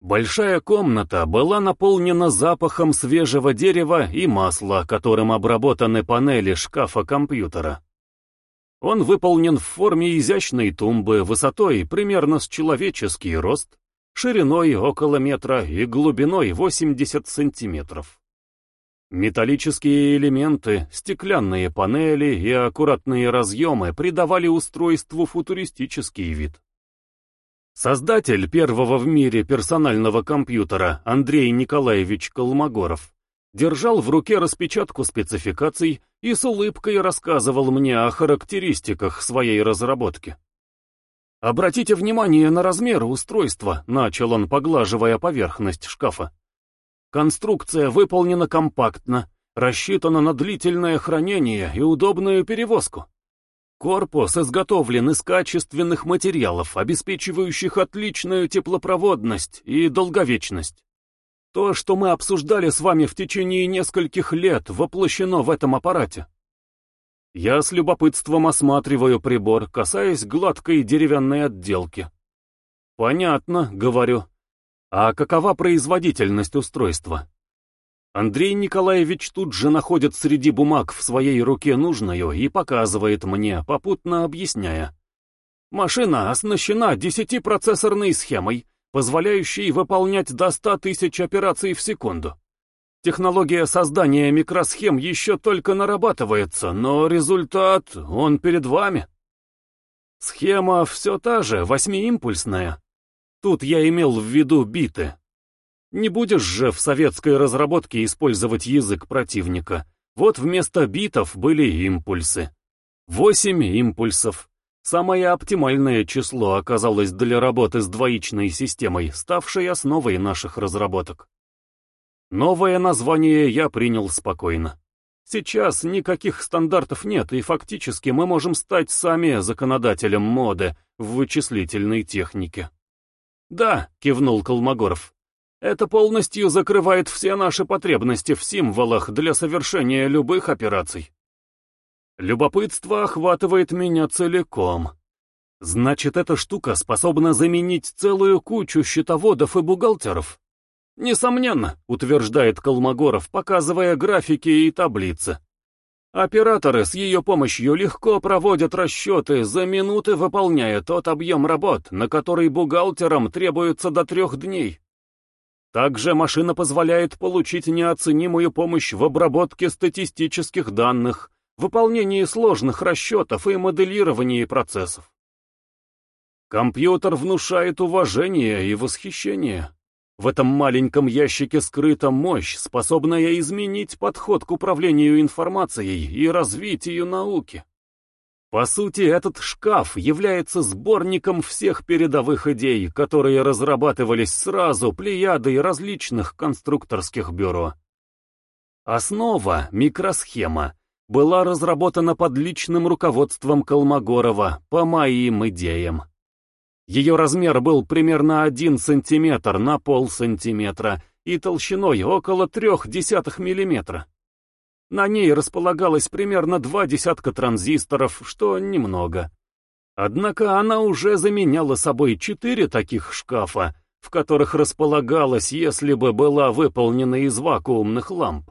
Большая комната была наполнена запахом свежего дерева и масла, которым обработаны панели шкафа компьютера. Он выполнен в форме изящной тумбы высотой примерно с человеческий рост, шириной около метра и глубиной 80 сантиметров. Металлические элементы, стеклянные панели и аккуратные разъемы придавали устройству футуристический вид. Создатель первого в мире персонального компьютера Андрей Николаевич Колмогоров держал в руке распечатку спецификаций и с улыбкой рассказывал мне о характеристиках своей разработки. «Обратите внимание на размеры устройства», — начал он, поглаживая поверхность шкафа. «Конструкция выполнена компактно, рассчитана на длительное хранение и удобную перевозку. Корпус изготовлен из качественных материалов, обеспечивающих отличную теплопроводность и долговечность. То, что мы обсуждали с вами в течение нескольких лет, воплощено в этом аппарате. Я с любопытством осматриваю прибор, касаясь гладкой деревянной отделки. Понятно, говорю. А какова производительность устройства? Андрей Николаевич тут же находит среди бумаг в своей руке нужную и показывает мне, попутно объясняя. Машина оснащена 10-процессорной схемой, позволяющей выполнять до 100 тысяч операций в секунду. Технология создания микросхем еще только нарабатывается, но результат, он перед вами. Схема все та же, восьмиимпульсная. Тут я имел в виду биты, не будешь же в советской разработке использовать язык противника. Вот вместо битов были импульсы. Восемь импульсов. Самое оптимальное число оказалось для работы с двоичной системой, ставшей основой наших разработок. Новое название я принял спокойно. Сейчас никаких стандартов нет, и фактически мы можем стать сами законодателем моды в вычислительной технике. «Да», — кивнул Колмогоров, это полностью закрывает все наши потребности в символах для совершения любых операций. Любопытство охватывает меня целиком. Значит, эта штука способна заменить целую кучу счетоводов и бухгалтеров? Несомненно, утверждает Колмогоров, показывая графики и таблицы. Операторы с ее помощью легко проводят расчеты, за минуты выполняя тот объем работ, на который бухгалтерам требуется до трех дней. Также машина позволяет получить неоценимую помощь в обработке статистических данных, выполнении сложных расчетов и моделировании процессов. Компьютер внушает уважение и восхищение. В этом маленьком ящике скрыта мощь, способная изменить подход к управлению информацией и развитию науки. По сути, этот шкаф является сборником всех передовых идей, которые разрабатывались сразу плеядой различных конструкторских бюро. Основа, микросхема, была разработана под личным руководством Колмогорова по моим идеям. Ее размер был примерно 1 сантиметр на полсантиметра и толщиной около 0,3 миллиметра. На ней располагалось примерно два десятка транзисторов, что немного. Однако она уже заменяла собой четыре таких шкафа, в которых располагалась, если бы была выполнена из вакуумных ламп.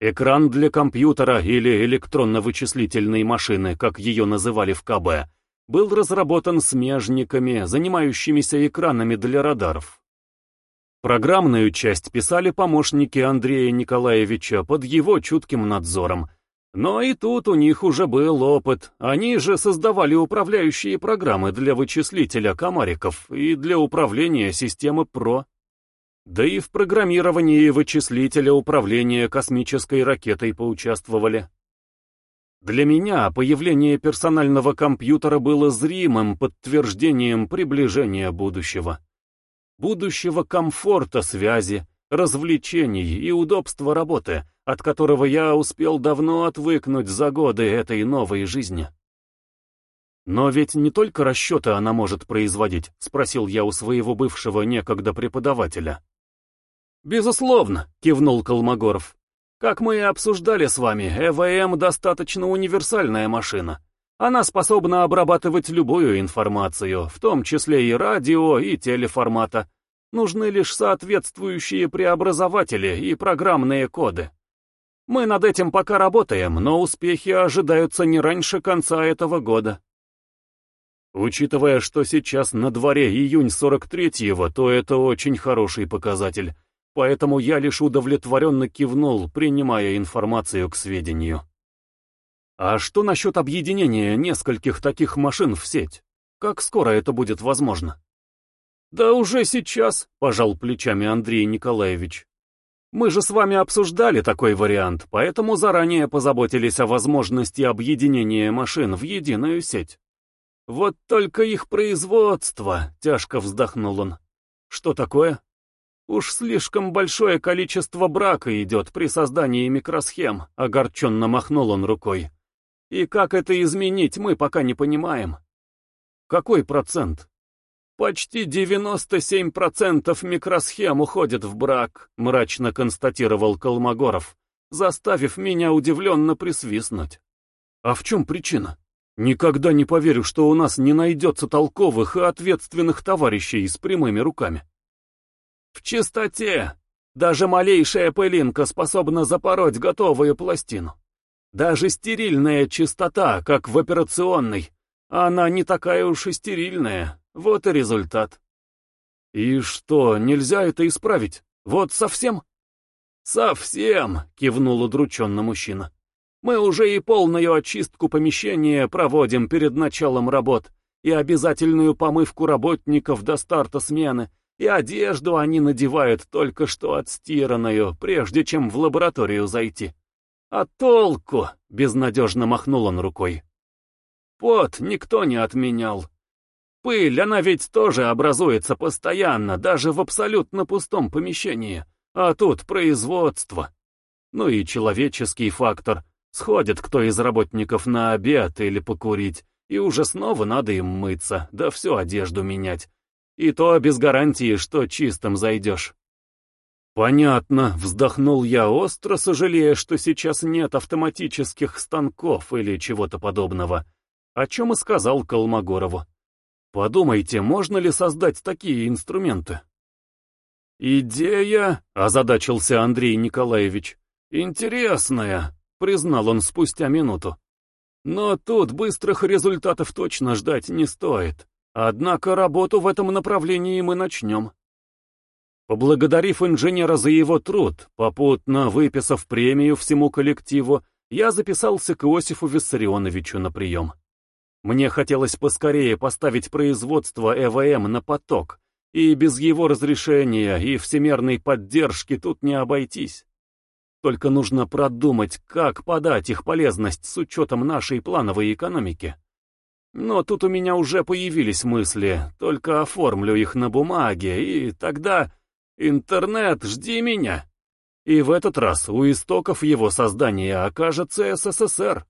Экран для компьютера или электронно-вычислительной машины, как ее называли в КБ, был разработан смежниками, занимающимися экранами для радаров. Программную часть писали помощники Андрея Николаевича под его чутким надзором. Но и тут у них уже был опыт. Они же создавали управляющие программы для вычислителя комариков и для управления системы ПРО. Да и в программировании вычислителя управления космической ракетой поучаствовали. Для меня появление персонального компьютера было зримым подтверждением приближения будущего будущего комфорта связи, развлечений и удобства работы, от которого я успел давно отвыкнуть за годы этой новой жизни. «Но ведь не только расчеты она может производить», — спросил я у своего бывшего некогда преподавателя. «Безусловно», — кивнул Колмогоров. «Как мы и обсуждали с вами, ЭВМ достаточно универсальная машина. Она способна обрабатывать любую информацию, в том числе и радио, и телеформата, Нужны лишь соответствующие преобразователи и программные коды. Мы над этим пока работаем, но успехи ожидаются не раньше конца этого года. Учитывая, что сейчас на дворе июнь 43-го, то это очень хороший показатель, поэтому я лишь удовлетворенно кивнул, принимая информацию к сведению. А что насчет объединения нескольких таких машин в сеть? Как скоро это будет возможно? Да уже сейчас, пожал плечами Андрей Николаевич. Мы же с вами обсуждали такой вариант, поэтому заранее позаботились о возможности объединения машин в единую сеть. Вот только их производство, тяжко вздохнул он. Что такое? Уж слишком большое количество брака идет при создании микросхем, огорченно махнул он рукой. И как это изменить, мы пока не понимаем. Какой процент? «Почти 97% микросхем уходит в брак», — мрачно констатировал Колмогоров, заставив меня удивленно присвистнуть. «А в чем причина? Никогда не поверю, что у нас не найдется толковых и ответственных товарищей с прямыми руками». «В чистоте! Даже малейшая пылинка способна запороть готовую пластину. Даже стерильная чистота, как в операционной, она не такая уж и стерильная, вот и результат. И что, нельзя это исправить? Вот совсем? Совсем, кивнул удрученно мужчина. Мы уже и полную очистку помещения проводим перед началом работ, и обязательную помывку работников до старта смены, и одежду они надевают только что отстиранную, прежде чем в лабораторию зайти. А толку? Безнадежно махнул он рукой. Пот никто не отменял, Пыль, она ведь тоже образуется постоянно, даже в абсолютно пустом помещении. А тут производство. Ну и человеческий фактор. Сходит кто из работников на обед или покурить, и уже снова надо им мыться, да всю одежду менять. И то без гарантии, что чистым зайдешь. «Понятно», — вздохнул я, остро сожалея, что сейчас нет автоматических станков или чего-то подобного, о чем и сказал Колмогорову. Подумайте, можно ли создать такие инструменты? «Идея», — озадачился Андрей Николаевич, — «интересная», — признал он спустя минуту. «Но тут быстрых результатов точно ждать не стоит. Однако работу в этом направлении мы начнем». Поблагодарив инженера за его труд, попутно выписав премию всему коллективу, я записался к Иосифу Виссарионовичу на прием. Мне хотелось поскорее поставить производство ЭВМ на поток, и без его разрешения и всемерной поддержки тут не обойтись. Только нужно продумать, как подать их полезность с учетом нашей плановой экономики. Но тут у меня уже появились мысли, только оформлю их на бумаге, и тогда... Интернет, жди меня! И в этот раз у истоков его создания окажется СССР.